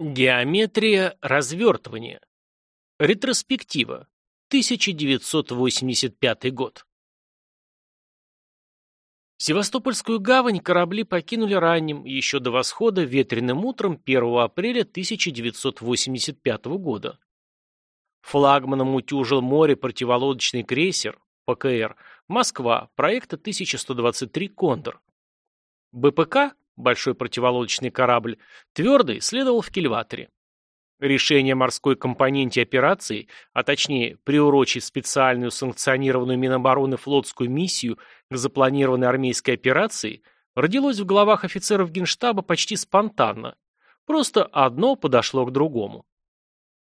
Геометрия развертывания. Ретроспектива. 1985 год. Севастопольскую гавань корабли покинули ранним, еще до восхода, ветреным утром 1 апреля 1985 года. Флагманом утюжил море противолодочный крейсер, ПКР, Москва, проекта 1123 «Кондор». БПК большой противолодочный корабль, твердый следовал в кильваторе. Решение морской компоненте операции, а точнее приурочить специальную санкционированную Минобороны флотскую миссию к запланированной армейской операции, родилось в головах офицеров Генштаба почти спонтанно. Просто одно подошло к другому.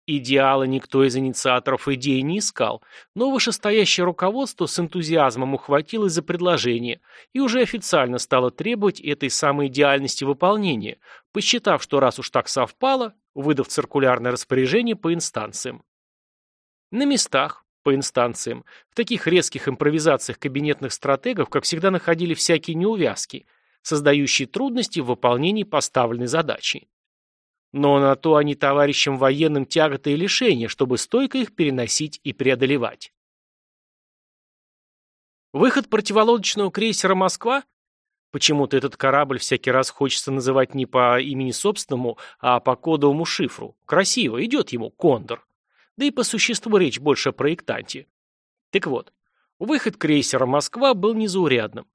Идеала никто из инициаторов идеи не искал, но вышестоящее руководство с энтузиазмом ухватилось за предложение и уже официально стало требовать этой самой идеальности выполнения, посчитав, что раз уж так совпало, выдав циркулярное распоряжение по инстанциям. На местах, по инстанциям, в таких резких импровизациях кабинетных стратегов, как всегда, находили всякие неувязки, создающие трудности в выполнении поставленной задачи. Но на то они товарищам военным тяготы и лишения, чтобы стойко их переносить и преодолевать. Выход противолодочного крейсера «Москва» Почему-то этот корабль всякий раз хочется называть не по имени собственному, а по кодовому шифру. Красиво, идет ему «Кондор». Да и по существу речь больше о проектанте. Так вот, выход крейсера «Москва» был незаурядным.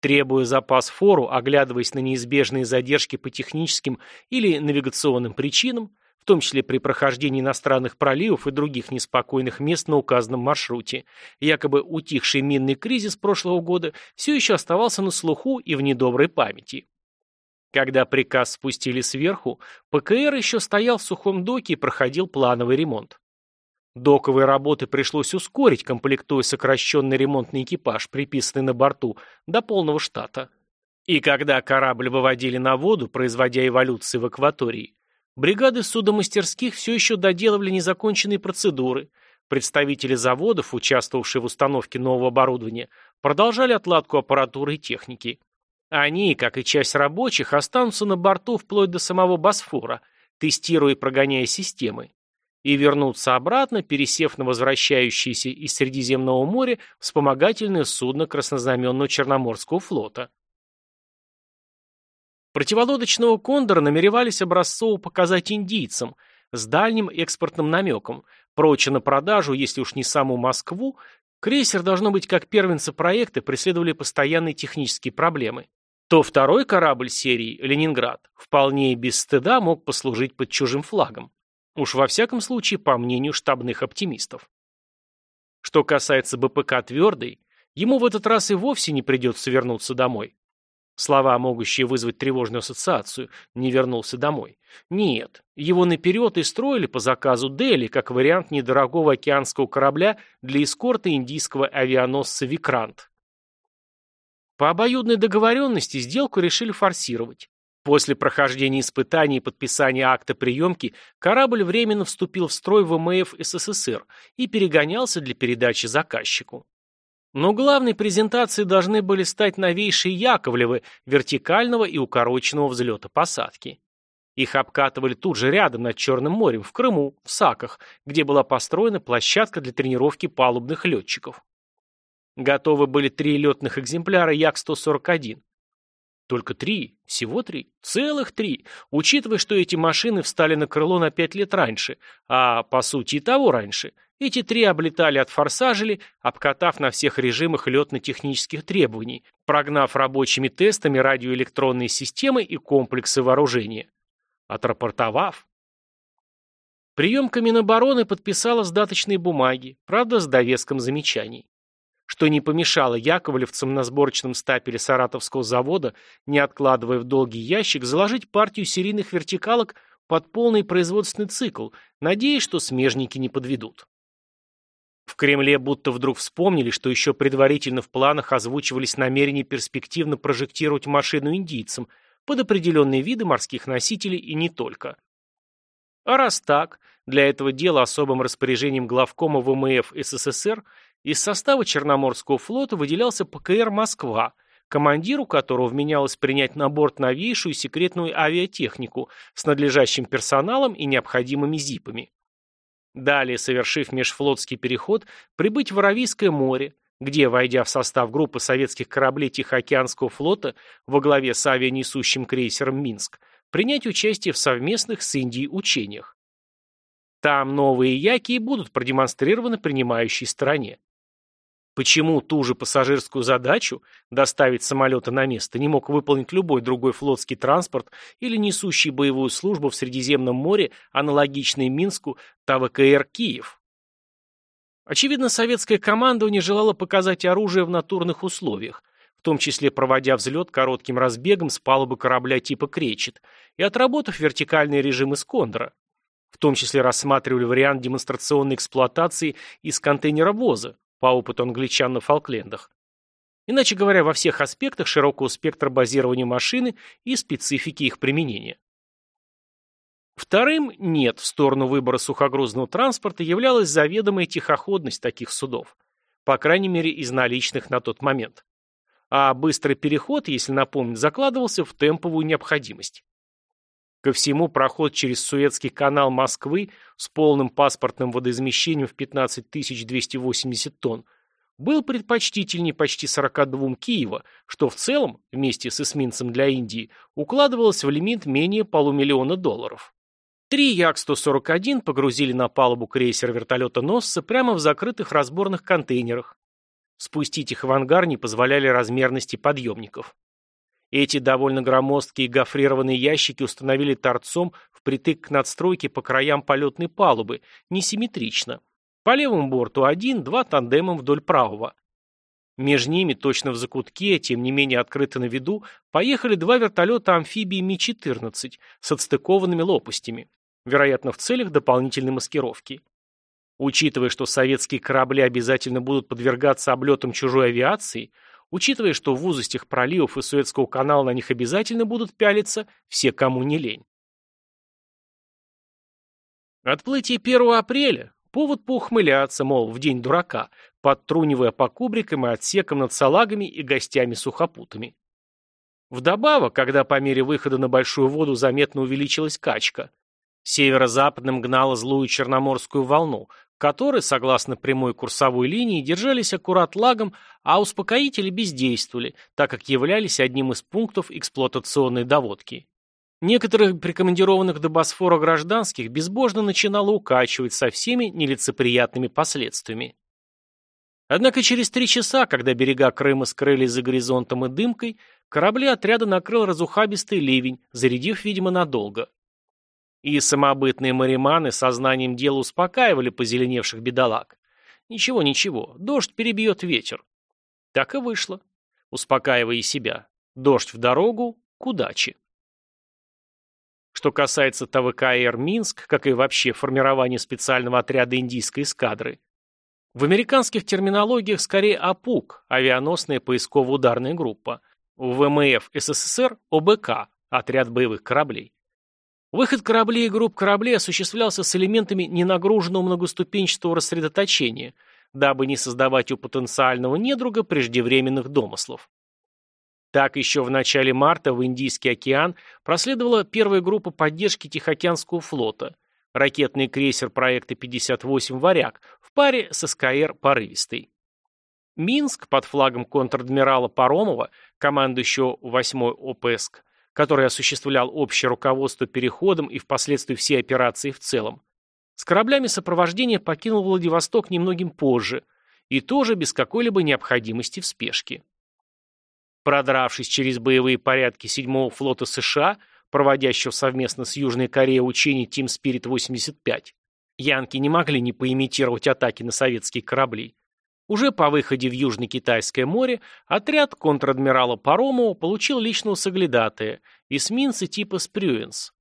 Требуя запас фору, оглядываясь на неизбежные задержки по техническим или навигационным причинам, в том числе при прохождении иностранных проливов и других неспокойных мест на указанном маршруте, якобы утихший минный кризис прошлого года все еще оставался на слуху и в недоброй памяти. Когда приказ спустили сверху, ПКР еще стоял в сухом доке и проходил плановый ремонт. Доковые работы пришлось ускорить, комплектуя сокращенный ремонтный экипаж, приписанный на борту, до полного штата. И когда корабль выводили на воду, производя эволюции в акватории, бригады судомастерских все еще доделывали незаконченные процедуры, представители заводов, участвовавшие в установке нового оборудования, продолжали отладку аппаратуры и техники. Они, как и часть рабочих, останутся на борту вплоть до самого Босфора, тестируя и прогоняя системы и вернуться обратно, пересев на возвращающееся из Средиземного моря вспомогательное судно краснознаменного Черноморского флота. Противолодочного «Кондора» намеревались образцово показать индийцам с дальним экспортным намеком, проче на продажу, если уж не саму Москву, крейсер, должно быть, как первенцы проекта, преследовали постоянные технические проблемы то второй корабль серии «Ленинград» вполне без стыда мог послужить под чужим флагом. Уж во всяком случае, по мнению штабных оптимистов. Что касается БПК «Твердый», ему в этот раз и вовсе не придется вернуться домой. Слова, могущие вызвать тревожную ассоциацию, не вернулся домой. Нет, его наперед и строили по заказу Дели, как вариант недорогого океанского корабля для эскорта индийского авианосца «Викрант». По обоюдной договоренности сделку решили форсировать. После прохождения испытаний и подписания акта приемки корабль временно вступил в строй ВМФ СССР и перегонялся для передачи заказчику. Но главной презентацией должны были стать новейшие Яковлевы вертикального и укороченного взлета-посадки. Их обкатывали тут же рядом над Черным морем, в Крыму, в Саках, где была построена площадка для тренировки палубных летчиков. Готовы были три летных экземпляра Як-141, только три, всего три, целых три, учитывая, что эти машины встали на крыло на пять лет раньше, а по сути и того раньше. Эти три облетали от форсажели, обкатав на всех режимах летно-технических требований, прогнав рабочими тестами радиоэлектронные системы и комплексы вооружения. Отрапортовав. Приемка Минобороны подписала сдаточные бумаги, правда, с довеском замечаний что не помешало яковлевцам на сборочном стапеле Саратовского завода, не откладывая в долгий ящик, заложить партию серийных вертикалок под полный производственный цикл, надеясь, что смежники не подведут. В Кремле будто вдруг вспомнили, что еще предварительно в планах озвучивались намерения перспективно прожектировать машину индийцам под определенные виды морских носителей и не только. А раз так, для этого дела особым распоряжением главкома ВМФ СССР из состава Черноморского флота выделялся ПКР «Москва», командиру которого вменялось принять на борт новейшую секретную авиатехнику с надлежащим персоналом и необходимыми зипами. Далее, совершив межфлотский переход, прибыть в Аравийское море, где, войдя в состав группы советских кораблей Тихоокеанского флота во главе с авианесущим крейсером «Минск», принять участие в совместных с Индией учениях. Там новые яки будут продемонстрированы принимающей стороне. Почему ту же пассажирскую задачу доставить самолеты на место не мог выполнить любой другой флотский транспорт или несущий боевую службу в Средиземном море, аналогичный Минску ТВКР «Киев»? Очевидно, советское командование желало показать оружие в натурных условиях, в том числе проводя взлет коротким разбегом с палубы корабля типа «Кречет» и отработав вертикальный режим «Искондора». В том числе рассматривали вариант демонстрационной эксплуатации из контейнеровоза, по опыту англичан на Фолклендах. Иначе говоря, во всех аспектах широкого спектра базирования машины и специфики их применения. Вторым «нет» в сторону выбора сухогрузного транспорта являлась заведомая тихоходность таких судов, по крайней мере из наличных на тот момент. А быстрый переход, если напомнить, закладывался в темповую необходимость. Ко всему, проход через Суэцкий канал Москвы с полным паспортным водоизмещением в 15 280 тонн был предпочтительнее почти 42 Киева, что в целом, вместе с эсминцем для Индии, укладывалось в лимит менее полумиллиона долларов. Три Як-141 погрузили на палубу крейсера-вертолета-носца прямо в закрытых разборных контейнерах. Спустить их в ангар не позволяли размерности подъемников. Эти довольно громоздкие гофрированные ящики установили торцом впритык к надстройке по краям полетной палубы, несимметрично. По левому борту один, два тандемом вдоль правого. Между ними, точно в закутке, тем не менее открыто на виду, поехали два вертолета амфибии Ми-14 с отстыкованными лопастями, вероятно, в целях дополнительной маскировки. Учитывая, что советские корабли обязательно будут подвергаться облетам чужой авиации, Учитывая, что в узостях проливов и Суэцкого канала на них обязательно будут пялиться все, кому не лень. Отплытие 1 апреля – повод поухмыляться, мол, в день дурака, подтрунивая по кубрикам и отсекам над салагами и гостями-сухопутами. Вдобавок, когда по мере выхода на большую воду заметно увеличилась качка, северо-западным гнала злую черноморскую волну, которые, согласно прямой курсовой линии, держались аккурат лагом, а успокоители бездействовали, так как являлись одним из пунктов эксплуатационной доводки. Некоторых прикомандированных до Босфора гражданских безбожно начинало укачивать со всеми нелицеприятными последствиями. Однако через три часа, когда берега Крыма скрылись за горизонтом и дымкой, корабли отряда накрыл разухабистый ливень, зарядив, видимо, надолго. И самобытные мариманы сознанием дела успокаивали позеленевших бедолаг. Ничего, ничего, дождь перебьет ветер. Так и вышло, успокаивая и себя. Дождь в дорогу, к удаче. Что касается ТВКР «Минск», как и вообще формирования специального отряда индийской эскадры, в американских терминологиях скорее АПУК, авианосная поисково-ударная группа, в ВМФ СССР ОБК, отряд боевых кораблей. Выход кораблей и групп кораблей осуществлялся с элементами ненагруженного многоступенчатого рассредоточения, дабы не создавать у потенциального недруга преждевременных домыслов. Так еще в начале марта в Индийский океан проследовала первая группа поддержки Тихоокеанского флота, ракетный крейсер проекта 58 «Варяг» в паре с СКР «Порывистый». Минск под флагом контр-адмирала Паромова, командующего 8-й ОПСК, который осуществлял общее руководство переходом и впоследствии всей операции в целом, с кораблями сопровождения покинул Владивосток немногим позже, и тоже без какой-либо необходимости в спешке. Продравшись через боевые порядки 7-го флота США, проводящего совместно с Южной Кореей учение Team Spirit 85, янки не могли не поимитировать атаки на советские корабли. Уже по выходе в Южно-Китайское море отряд контр-адмирала Паромова получил личного соглядатая, эсминца типа Спрюенс.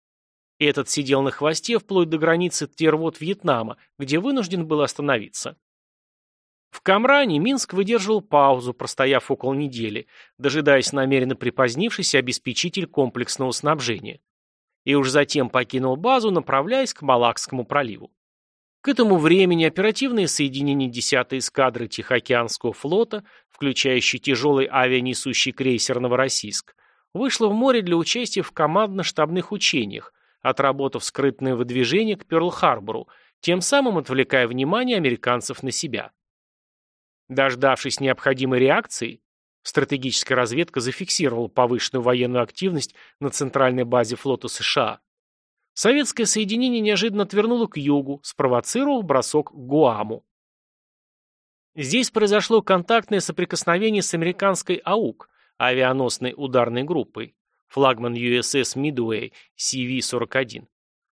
Этот сидел на хвосте вплоть до границы Тервот Вьетнама, где вынужден был остановиться. В Камране Минск выдерживал паузу, простояв около недели, дожидаясь намеренно припозднившийся обеспечитель комплексного снабжения. И уж затем покинул базу, направляясь к Малакскому проливу. К этому времени оперативные соединения 10-й эскадры Тихоокеанского флота, в включающий тяжелый авианесущий крейсер «Новороссийск», вышла в море для участия в командно-штабных учениях, отработав скрытное выдвижение к Пёрл-Харбору, тем самым отвлекая внимание американцев на себя. Дождавшись необходимой реакции, стратегическая разведка зафиксировала повышенную военную активность на центральной базе флота США. Советское соединение неожиданно отвернуло к югу, спровоцировав бросок к Гуаму. Здесь произошло контактное соприкосновение с американской АУК, авианосной ударной группой, флагман USS Midway CV-41,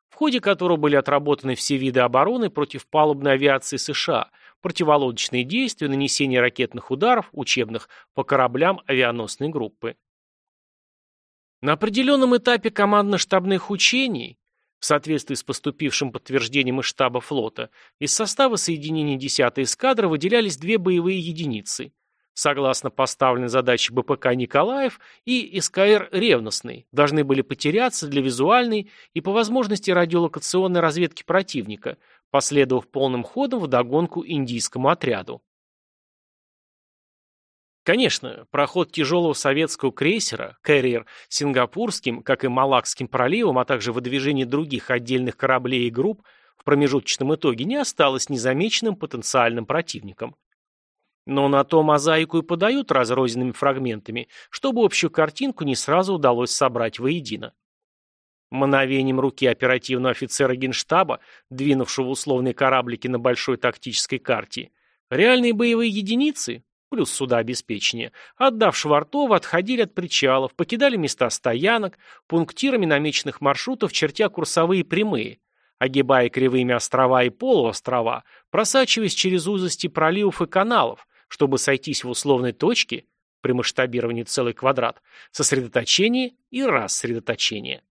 в ходе которого были отработаны все виды обороны против палубной авиации США, противолодочные действия, нанесение ракетных ударов, учебных, по кораблям авианосной группы. На определенном этапе командно-штабных учений в соответствии с поступившим подтверждением из штаба флота, из состава соединения 10-й эскадры выделялись две боевые единицы. Согласно поставленной задаче БПК «Николаев» и СКР «Ревностный» должны были потеряться для визуальной и по возможности радиолокационной разведки противника, последовав полным ходом в догонку индийскому отряду. Конечно, проход тяжелого советского крейсера, Кэрриер, Сингапурским, как и Малакским проливом, а также выдвижение других отдельных кораблей и групп в промежуточном итоге не осталось незамеченным потенциальным противником. Но на то мозаику и подают разрозненными фрагментами, чтобы общую картинку не сразу удалось собрать воедино. Мановением руки оперативного офицера генштаба, двинувшего условные кораблики на большой тактической карте, реальные боевые единицы, плюс судообеспечение, отдав Швартова, отходили от причалов, покидали места стоянок, пунктирами намеченных маршрутов чертя курсовые прямые, огибая кривыми острова и полуострова, просачиваясь через узости проливов и каналов, чтобы сойтись в условной точке, при масштабировании целый квадрат, сосредоточение и рассредоточение.